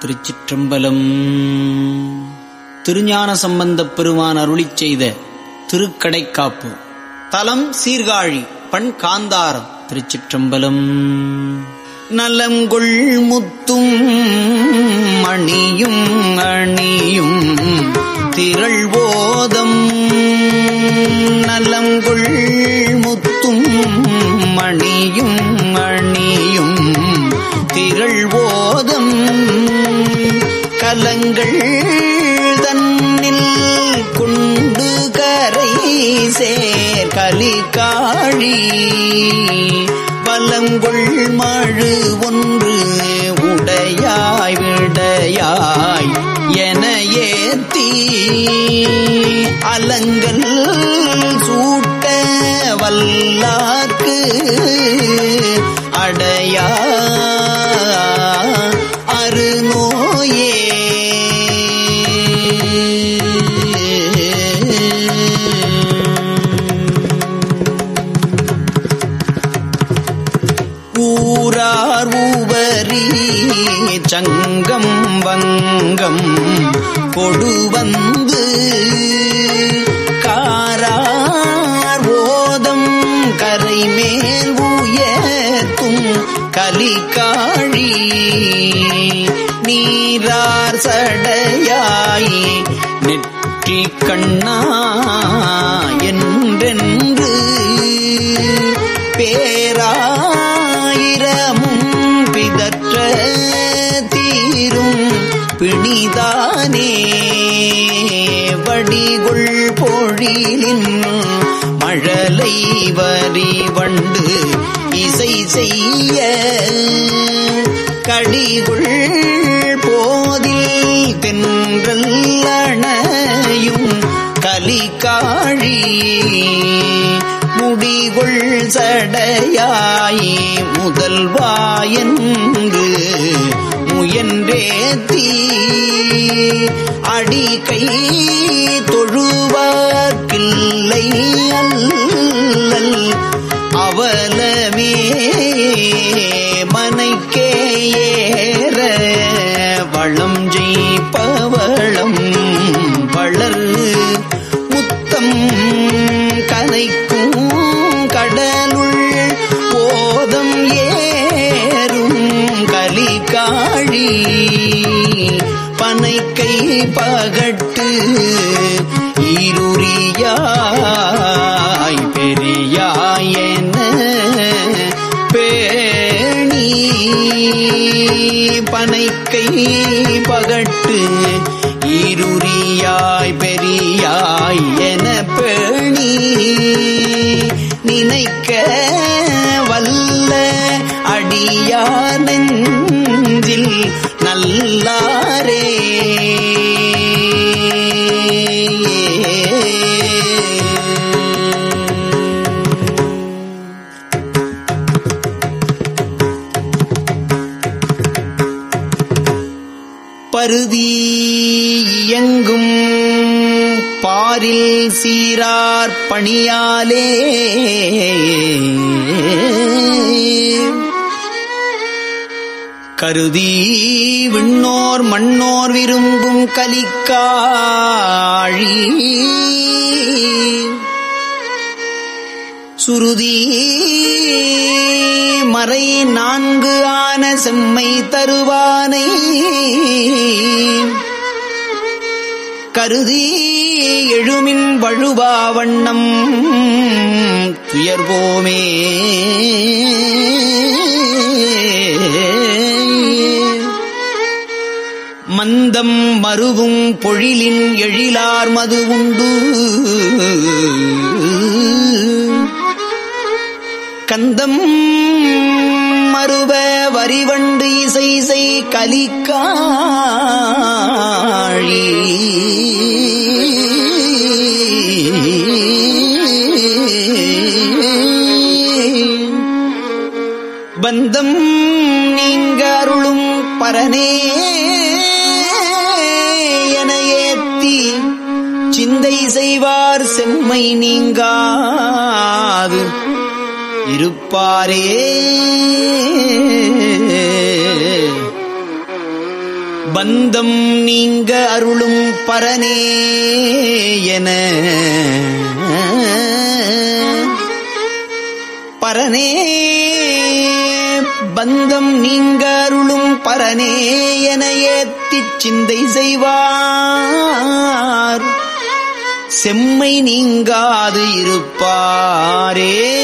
திருச்சிற்றம்பலம். திருஞான சம்பந்தப் பெருமான் அருளிச் செய்த திருக்கடைக்காப்பு. தலம் சீர்காழி பண் காந்தாரம் திருச்சிற்றம்பலம். நலங்கொள் முத்தும் மணியும் அணியும் திரள் சேர் கலிகாழி வலங்கொள் மழு ஒன்று உடையாய் விடையாய் என ஏத்தி. அலங்கள் சூட்ட வல்லாக்கு அடையாய் சங்கம் வங்கம் கொடு வந்து காரார் ஓதம் கரைமேல் உயர்த்தும் கலிகாழி. நீரார் சடையாய் நெற்றி கண்ணா மழலை வரி வண்டு இசை செய்ய கடிகுள் போதில் தென்றல் கலிகாழி. முடிகொள் சடையாய் முதல்வாயன்று முயன்றேத்தி அடிகை தொழுவாக்கில்லை அல்லல். அவலமே மனைக்கேயே பகட்டு ஈருரியாய் பெரியாயன பேணி பனைக்கை பகட்டு ஈருரியாய் பெரியாய் பருதி இயங்கும் பாரில் சீரார் பணியாலே. கருதி விண்ணோர் மண்ணோர் விரும்பும் கலிக்காழி. சுருதி மறை நான்கு ஆன செம்மை தருவானை. கருதி எழுமின் வழுவா வண்ணம் துயர்வோமே. மந்தம் மருவும் பொழிலின் எழிலார் மது உண்டு. கந்தம் மறுவ வரிவண்டு இசை செய் கலிக்காழி. பந்தம் நீங்க அருளும் பரனே என ஏத்தி சிந்தை செய்வார் செம்மை நீங்காது. இருப்பாரே. பந்தம் நீங்க அருளும் பரனே என. பரனே பந்தம் நீங்க அருளும் பரனே என ஏத்திச் சிந்தை செய்வார். செம்மை நீங்காது இருப்பாரே.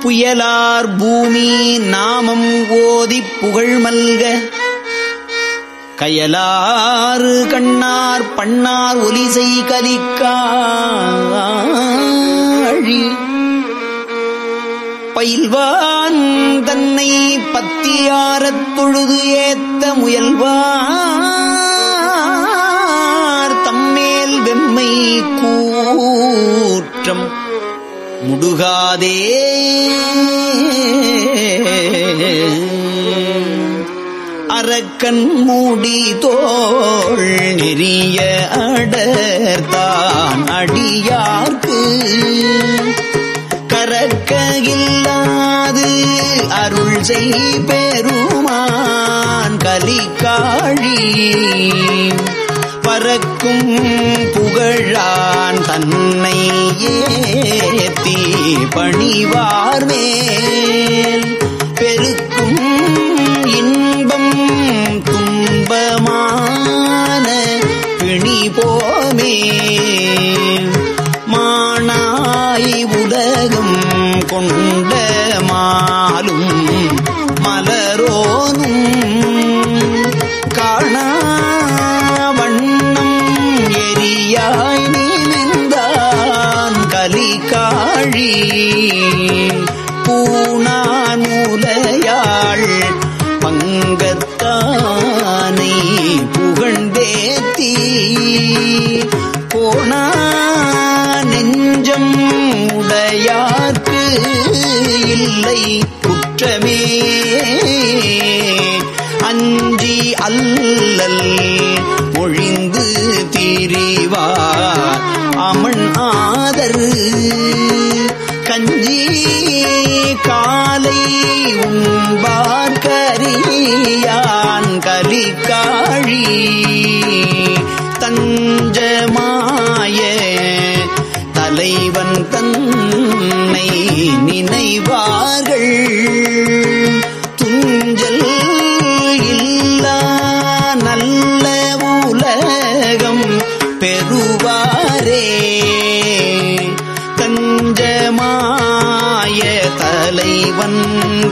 புயலார் பூமி நாமம் ஓதிப் புகழ் மல்க. கயலாறு கண்ணார் பண்ணார் ஒலிசை கலிக்காழி பயில்வான் தன்னை பத்தியாரத் தொழுது ஏத்த முயல்வான். கூற்றம் முடுகாதே. அரக்கன் மூடி தோள் நெறிய அடர்தான் அடியார்க்கு. கரக்க இல்லாது அருள் செய் பெருமான் கலிக்காழி. பறக்கும் புகழான் தன்னை ஏத்தி பணிவார் மேல் பெருக்கும் இன்பம் துன்பமான பிணி போமே மானாய் உலகம் கொண்டு பூனான் முலையாள் பங்கத்தானை புகழ்ந்தேத்தி. போனா நெஞ்சம் உடையாக்கு இல்லை குற்றமே. அஞ்சி அல்லல் ஒழிந்து திரிவார் அமன் ஆதர் கஞ்சி காலை உண்பார்.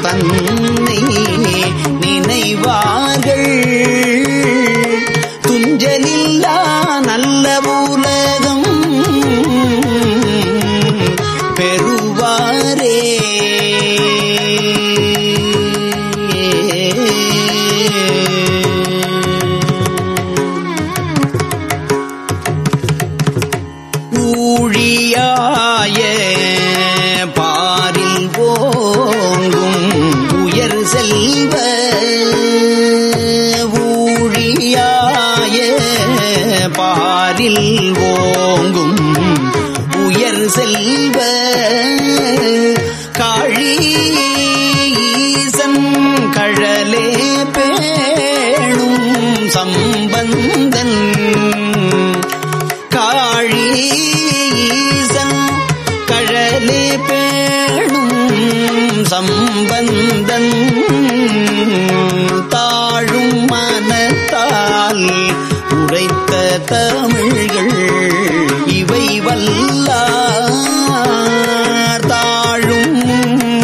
தன் ஓங்கும் உயர் செல்வ ஊழியாய பாரில் ஓங்கும் உயர் செல்வ காழி ஈசன் கழலே பேணும் சம் உரைத்த தமிழ்கள் இவை வல்லார் தாழும்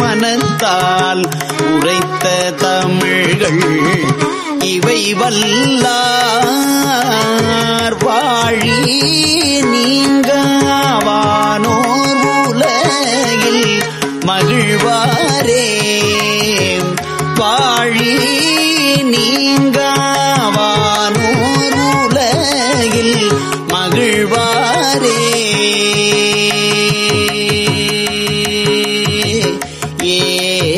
மனத்தால் உரைத்த தமிழ்கள் இவை வல்லார் வாழி நீங்காவானோ Eh,